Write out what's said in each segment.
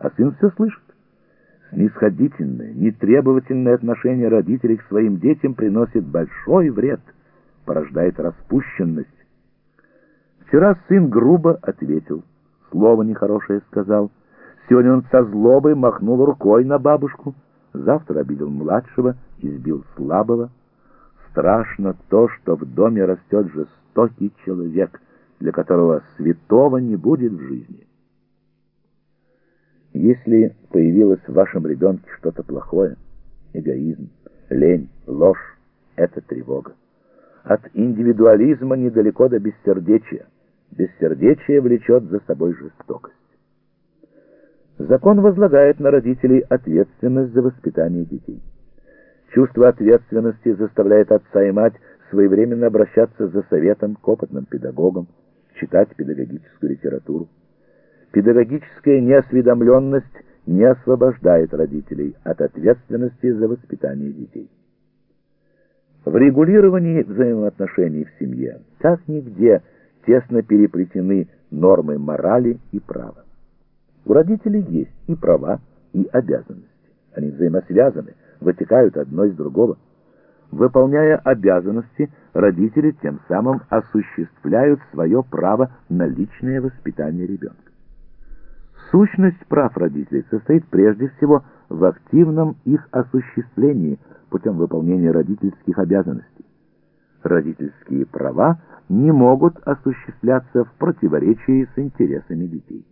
а сын все слышит. Снисходительное, нетребовательное отношение родителей к своим детям приносит большой вред, порождает распущенность. Вчера сын грубо ответил, слово нехорошее сказал. Сегодня он со злобой махнул рукой на бабушку, завтра обидел младшего, избил слабого. Страшно то, что в доме растет жестокий человек, для которого святого не будет в жизни. Если появилось в вашем ребенке что-то плохое, эгоизм, лень, ложь, это тревога. От индивидуализма недалеко до бессердечия. Бессердечие влечет за собой жестокость. Закон возлагает на родителей ответственность за воспитание детей. Чувство ответственности заставляет отца и мать своевременно обращаться за советом к опытным педагогам, читать педагогическую литературу. Педагогическая неосведомленность не освобождает родителей от ответственности за воспитание детей. В регулировании взаимоотношений в семье как нигде тесно переплетены нормы морали и права. У родителей есть и права, и обязанности. Они взаимосвязаны, вытекают одно из другого. Выполняя обязанности, родители тем самым осуществляют свое право на личное воспитание ребенка. Сущность прав родителей состоит прежде всего в активном их осуществлении путем выполнения родительских обязанностей. Родительские права не могут осуществляться в противоречии с интересами детей.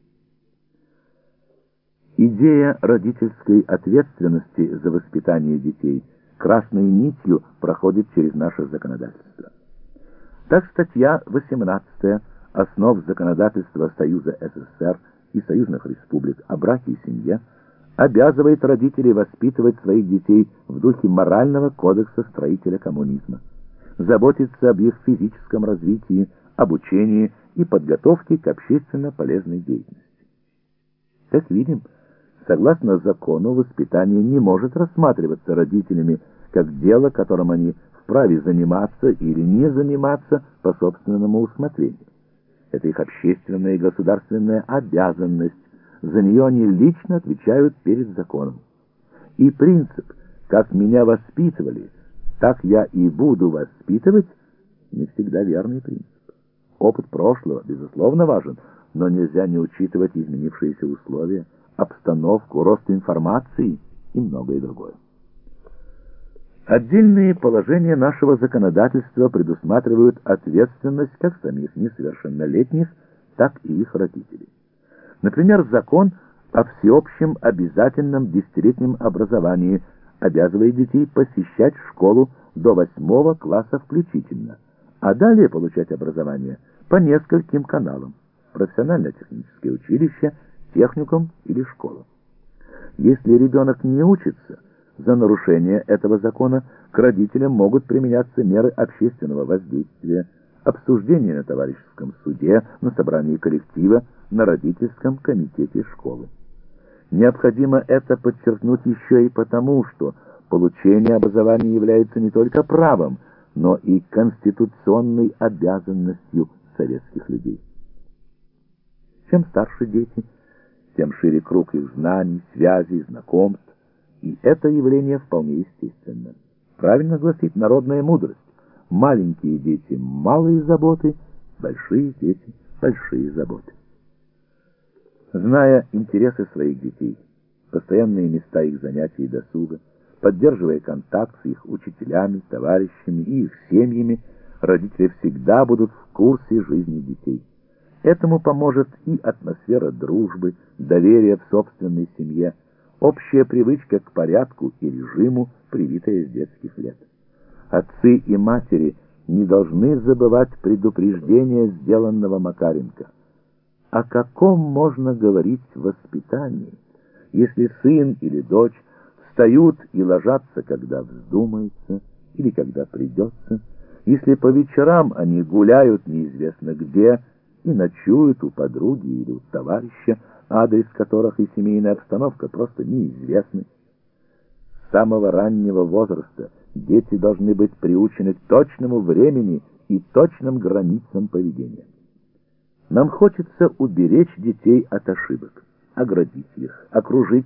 Идея родительской ответственности за воспитание детей красной нитью проходит через наше законодательство. Так статья 18 «Основ законодательства Союза СССР» и союзных республик о браке и семье обязывает родителей воспитывать своих детей в духе морального кодекса строителя коммунизма, заботиться об их физическом развитии, обучении и подготовке к общественно полезной деятельности. Как видим, согласно закону, воспитание не может рассматриваться родителями как дело, которым они вправе заниматься или не заниматься по собственному усмотрению. Это их общественная и государственная обязанность. За нее они лично отвечают перед законом. И принцип «как меня воспитывали, так я и буду воспитывать» не всегда верный принцип. Опыт прошлого, безусловно, важен, но нельзя не учитывать изменившиеся условия, обстановку, рост информации и многое другое. Отдельные положения нашего законодательства предусматривают ответственность как самих несовершеннолетних, так и их родителей. Например, закон о всеобщем обязательном десятилетнем образовании обязывает детей посещать школу до восьмого класса включительно, а далее получать образование по нескольким каналам – профессионально-техническое училище, техникум или школа. Если ребенок не учится – за нарушение этого закона к родителям могут применяться меры общественного воздействия, обсуждение на товарищеском суде, на собрании коллектива, на родительском комитете школы. Необходимо это подчеркнуть еще и потому, что получение образования является не только правом, но и конституционной обязанностью советских людей. Чем старше дети, тем шире круг их знаний, связей, знакомств, и это явление вполне естественно. Правильно гласит народная мудрость. Маленькие дети – малые заботы, большие дети – большие заботы. Зная интересы своих детей, постоянные места их занятий и досуга, поддерживая контакт с их учителями, товарищами и их семьями, родители всегда будут в курсе жизни детей. Этому поможет и атмосфера дружбы, доверия в собственной семье – общая привычка к порядку и режиму, привитая с детских лет. Отцы и матери не должны забывать предупреждения, сделанного Макаренко. О каком можно говорить воспитании, если сын или дочь встают и ложатся, когда вздумается или когда придется, если по вечерам они гуляют неизвестно где и ночуют у подруги или у товарища, адрес которых и семейная обстановка просто неизвестны. С самого раннего возраста дети должны быть приучены к точному времени и точным границам поведения. Нам хочется уберечь детей от ошибок, оградить их, окружить